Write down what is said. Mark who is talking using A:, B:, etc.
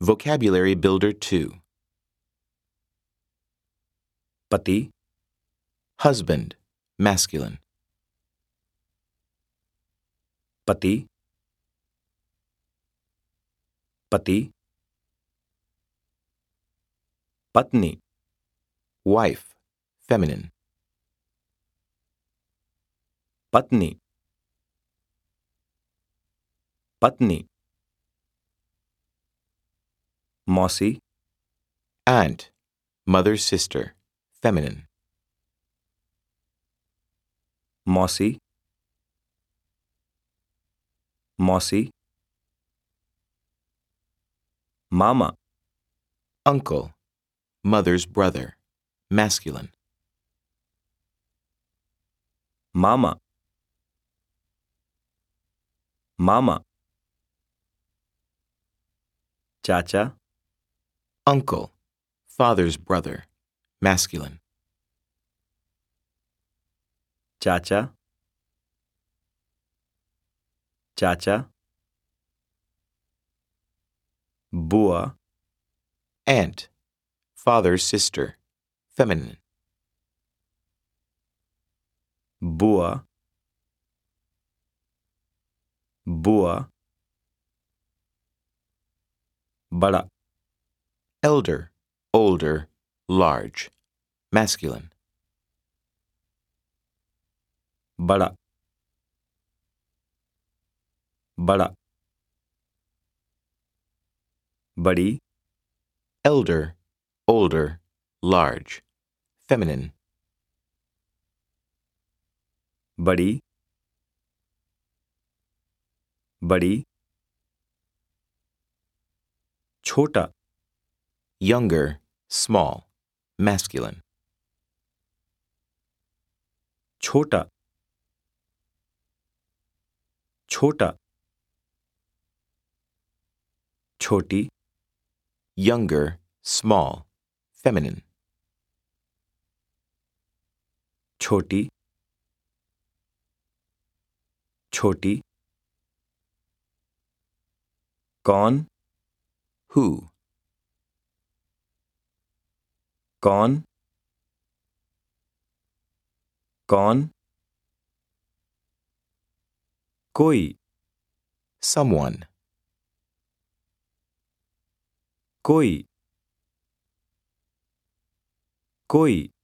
A: Vocabulary Builder 2
B: Pati.
A: Husband. Masculine.
B: Pati. Pati. Patni.
A: Wife. Feminine.
B: Patni. Patni. Mossy.
A: Aunt, mother's sister, feminine.
B: Mossy. Mossy. Mama.
A: Uncle, mother's brother, masculine.
B: Mama. Mama. Chacha
A: uncle, father's brother, masculine.
B: Chacha, chacha, bua,
A: aunt, father's sister, feminine.
B: Bua, bua, Bada
A: elder, older, large, masculine.
B: Bada. Bada. Badi.
A: elder, older, large, feminine.
B: Badi. Badi. छोटा
A: younger, small, masculine.
B: Chota. Chota. Choti.
A: Younger, small, feminine.
B: Choti. Choti. Gone.
A: Who?
B: con con Koi.
A: Someone.
B: Koi. Koi.